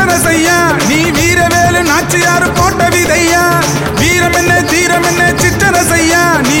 முத்தரசையா நீ வீரவேலு நாச்சியாரு போட்ட விதையா? வீரம் என்ன தீரம் என்ன சிற்றரசையா? நீ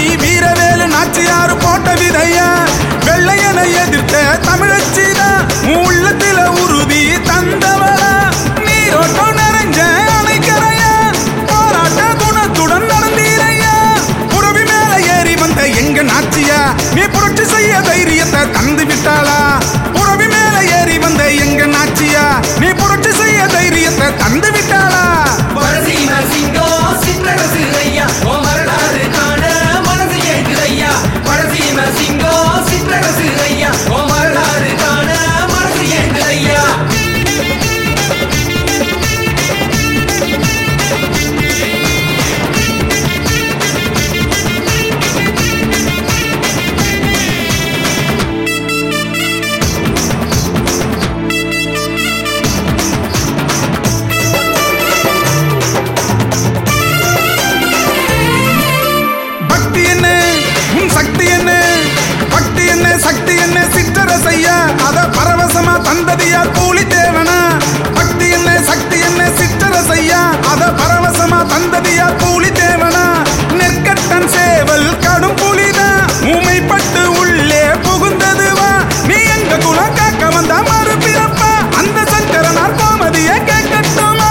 சேவல் கடும் புலிதா. ஊமைப்பட்டு உள்ளே புகுந்ததுவா நீ எங்க குலம் காக்க வந்த மறுபிறப்பா? அந்த சங்கரனார் கோமதிய கேட்கட்டுமா?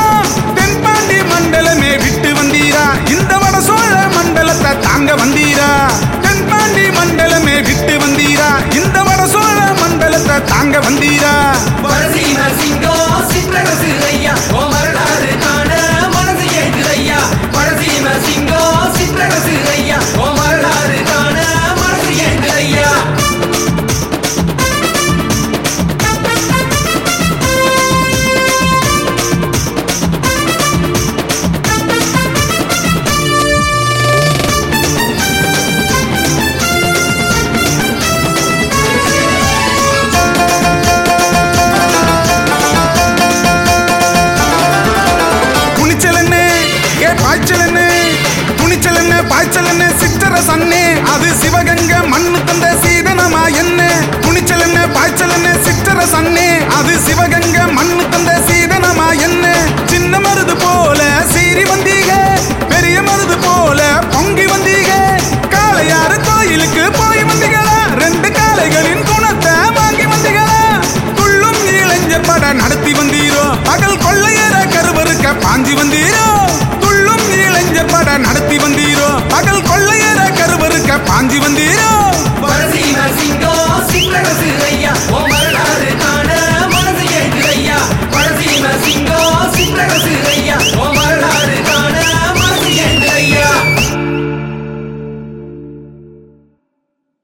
தென்பாண்டி மண்டலமே விட்டு வந்தீரா. இந்த வட சோழ மண்டலத்தை தாங்க வந்தீரா. தென்பாண்டி மண்டலமே விட்டு வந்தீரா. இந்த வட சோழ மண்டலத்தை தாங்க வந்தீரா. சிற்றரசு அது சிவகங்க மண்ணு தந்த சீதனமா என்ன? துணிச்சல் என்ன பாய்ச்சல் என்ன சிற்றர சன்னே அது சிவகங்க